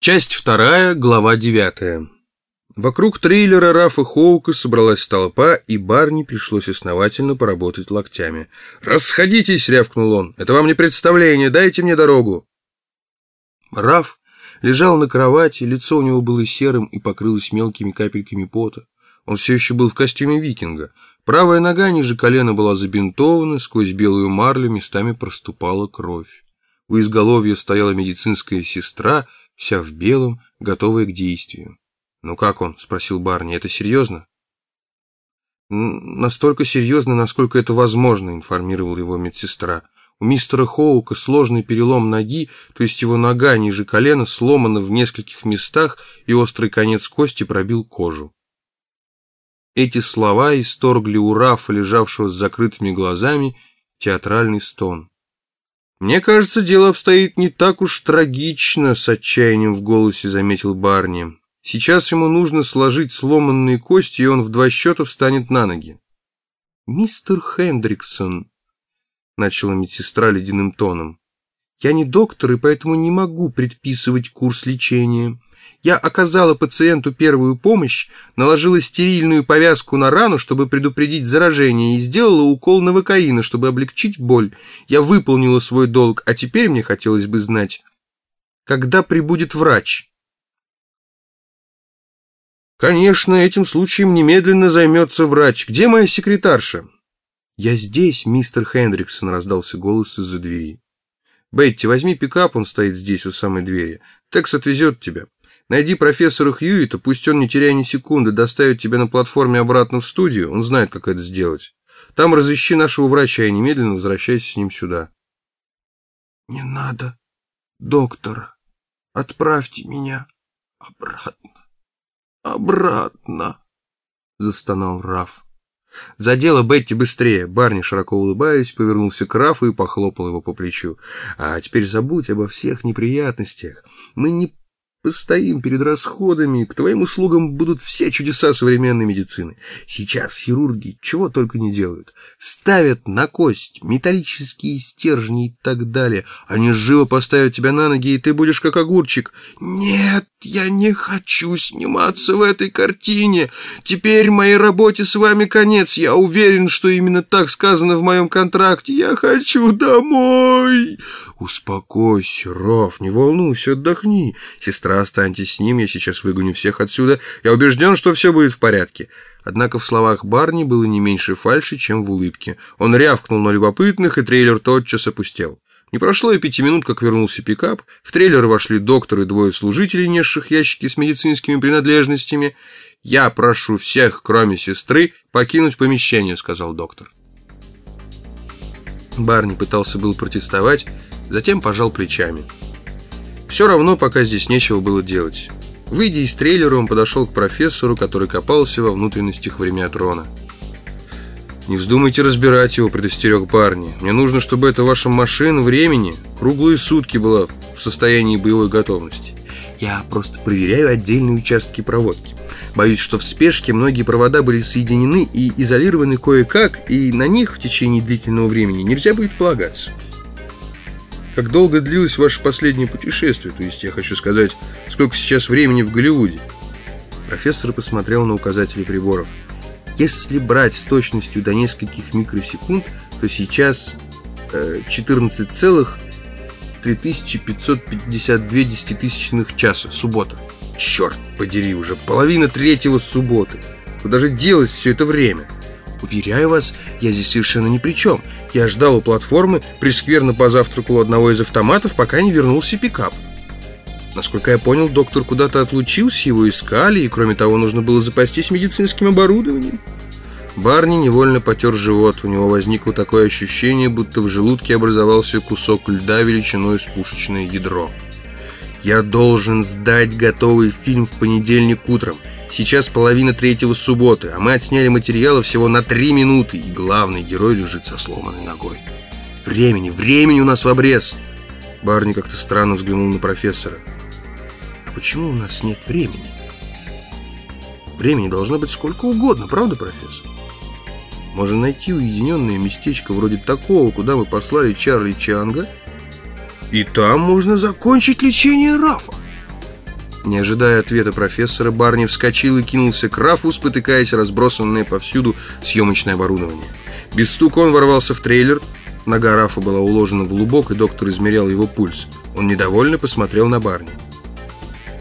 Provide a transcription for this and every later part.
Часть вторая, глава девятая. Вокруг трейлера Рафа Хоука собралась толпа, и Барни пришлось основательно поработать локтями. «Расходитесь!» — рявкнул он. «Это вам не представление, дайте мне дорогу!» Раф лежал на кровати, лицо у него было серым и покрылось мелкими капельками пота. Он все еще был в костюме викинга. Правая нога ниже колена была забинтована, сквозь белую марлю местами проступала кровь. У изголовья стояла медицинская сестра, вся в белом, готовая к действию. «Ну как он?» — спросил Барни. «Это серьезно?» «Настолько серьезно, насколько это возможно», — информировала его медсестра. «У мистера Хоука сложный перелом ноги, то есть его нога ниже колена сломана в нескольких местах, и острый конец кости пробил кожу». Эти слова исторгли у Рафа, лежавшего с закрытыми глазами, театральный стон. «Мне кажется, дело обстоит не так уж трагично», — с отчаянием в голосе заметил Барни. «Сейчас ему нужно сложить сломанные кости, и он в два счета встанет на ноги». «Мистер Хендриксон», — начала медсестра ледяным тоном, — «я не доктор, и поэтому не могу предписывать курс лечения. Я оказала пациенту первую помощь, наложила стерильную повязку на рану, чтобы предупредить заражение, и сделала укол новокаина, чтобы облегчить боль. Я выполнила свой долг, а теперь мне хотелось бы знать, когда прибудет врач. Конечно, этим случаем немедленно займется врач. Где моя секретарша? Я здесь, мистер Хендриксон, раздался голос из-за двери. Бетти, возьми пикап, он стоит здесь у самой двери. Текс отвезет тебя. Найди профессора Хьюита, пусть он, не теряя ни секунды, доставит тебя на платформе обратно в студию, он знает, как это сделать. Там разыщи нашего врача и немедленно возвращайся с ним сюда. Не надо, доктора. Отправьте меня обратно. Обратно, застонал Раф. За дело Бетти быстрее. Барни, широко улыбаясь, повернулся к Рафу и похлопал его по плечу. А теперь забудь обо всех неприятностях. Мы не Постоим перед расходами, к твоим услугам будут все чудеса современной медицины. Сейчас хирурги чего только не делают. Ставят на кость металлические стержни и так далее. Они живо поставят тебя на ноги, и ты будешь как огурчик. Нет, я не хочу сниматься в этой картине. Теперь моей работе с вами конец. Я уверен, что именно так сказано в моем контракте. Я хочу домой. Успокойся, Раф, не волнуйся, отдохни. Сестра, останьтесь с ним, я сейчас выгоню всех отсюда. Я убежден, что все будет в порядке. Однако в словах Барни было не меньше фальши, чем в улыбке. Он рявкнул на любопытных, и трейлер тотчас опустел. Не прошло и пяти минут, как вернулся пикап. В трейлер вошли доктор и двое служителей, несших ящики с медицинскими принадлежностями. «Я прошу всех, кроме сестры, покинуть помещение», — сказал доктор. Барни пытался был протестовать, затем пожал плечами. Все равно пока здесь нечего было делать. Выйдя из трейлера, он подошел к профессору, который копался во внутренностях времятрона. «Не вздумайте разбирать его», — предостерег парни. «Мне нужно, чтобы эта ваша машина времени круглые сутки была в состоянии боевой готовности. Я просто проверяю отдельные участки проводки. Боюсь, что в спешке многие провода были соединены и изолированы кое-как, и на них в течение длительного времени нельзя будет полагаться» как долго длилось ваше последнее путешествие, то есть я хочу сказать, сколько сейчас времени в Голливуде. Профессор посмотрел на указатели приборов. Если брать с точностью до нескольких микросекунд, то сейчас э, 14,3552 десятитысячных часа, суббота. Черт подери, уже половина третьего субботы. Куда же делось все это время? Уверяю вас, я здесь совершенно ни при чем. Я ждал у платформы, прискверно позавтракал у одного из автоматов, пока не вернулся пикап. Насколько я понял, доктор куда-то отлучился, его искали, и кроме того, нужно было запастись медицинским оборудованием. Барни невольно потер живот. У него возникло такое ощущение, будто в желудке образовался кусок льда величиной с пушечное ядро. «Я должен сдать готовый фильм в понедельник утром. Сейчас половина третьего субботы, а мы отсняли материала всего на три минуты, и главный герой лежит со сломанной ногой. Времени, времени у нас в обрез. Барни как-то странно взглянул на профессора. А почему у нас нет времени? Времени должно быть сколько угодно, правда, профессор? Можно найти уединенное местечко вроде такого, куда мы послали Чарли Чанга, и там можно закончить лечение Рафа. Не ожидая ответа профессора, Барни вскочил и кинулся к Рафу, спотыкаясь разбросанное повсюду съемочное оборудование. Без стука он ворвался в трейлер. Нога Рафа была уложена в лубок, и доктор измерял его пульс. Он недовольно посмотрел на Барни.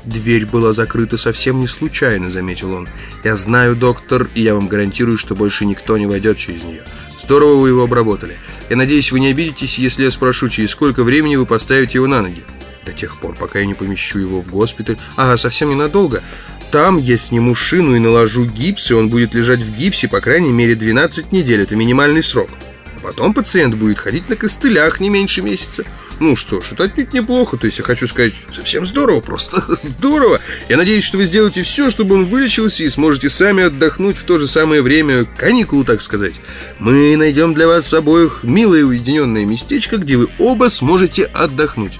«Дверь была закрыта совсем не случайно», — заметил он. «Я знаю, доктор, и я вам гарантирую, что больше никто не войдет через нее. Здорово вы его обработали. Я надеюсь, вы не обидитесь, если я спрошу, через сколько времени вы поставите его на ноги?» «До тех пор, пока я не помещу его в госпиталь. Ага, совсем ненадолго. Там я сниму шину и наложу гипс, и он будет лежать в гипсе, по крайней мере, 12 недель. Это минимальный срок. А потом пациент будет ходить на костылях не меньше месяца». Ну что ж, это отнюдь неплохо. То есть я хочу сказать, совсем здорово, просто здорово. Я надеюсь, что вы сделаете все, чтобы он вылечился и сможете сами отдохнуть в то же самое время, каникулу, так сказать. Мы найдем для вас обоих милое уединенное местечко, где вы оба сможете отдохнуть.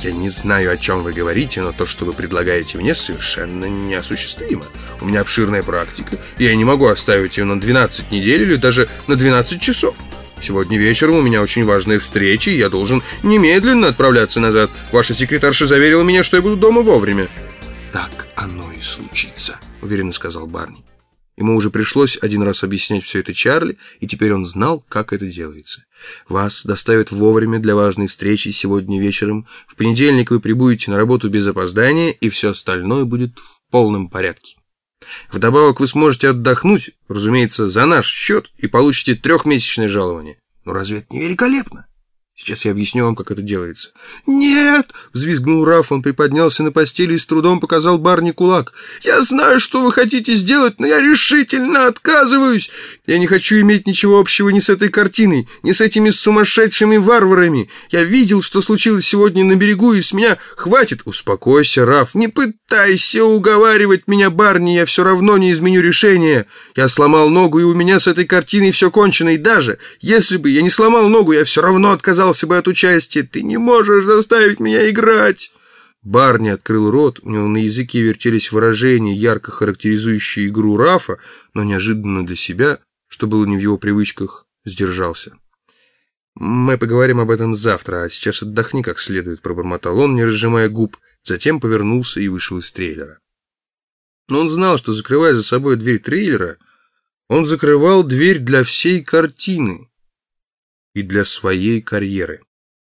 Я не знаю, о чем вы говорите, но то, что вы предлагаете мне, совершенно неосуществимо. У меня обширная практика, и я не могу оставить ее на 12 недель или даже на 12 часов. Сегодня вечером у меня очень важная встреча, и я должен немедленно отправляться назад. Ваша секретарша заверила меня, что я буду дома вовремя». «Так оно и случится», — уверенно сказал Барни. Ему уже пришлось один раз объяснять все это Чарли, и теперь он знал, как это делается. Вас доставят вовремя для важной встречи сегодня вечером. В понедельник вы прибудете на работу без опоздания, и все остальное будет в полном порядке. Вдобавок вы сможете отдохнуть, разумеется, за наш счет и получите трехмесячное жалование. Ну разве это не великолепно? Сейчас я объясню вам, как это делается. «Нет!» — взвизгнул Раф. Он приподнялся на постели и с трудом показал Барни кулак. «Я знаю, что вы хотите сделать, но я решительно отказываюсь. Я не хочу иметь ничего общего ни с этой картиной, ни с этими сумасшедшими варварами. Я видел, что случилось сегодня на берегу, и с меня хватит. Успокойся, Раф. Не пытайся уговаривать меня, Барни. Я все равно не изменю решение. Я сломал ногу, и у меня с этой картиной все кончено. И даже если бы я не сломал ногу, я все равно отказался отказался бы от участия. Ты не можешь заставить меня играть!» Барни открыл рот, у него на языке вертелись выражения, ярко характеризующие игру Рафа, но неожиданно для себя, что было не в его привычках, сдержался. «Мы поговорим об этом завтра, а сейчас отдохни как следует», — пробормотал он, не разжимая губ, затем повернулся и вышел из трейлера. Но он знал, что, закрывая за собой дверь трейлера, он закрывал дверь для всей картины и для своей карьеры.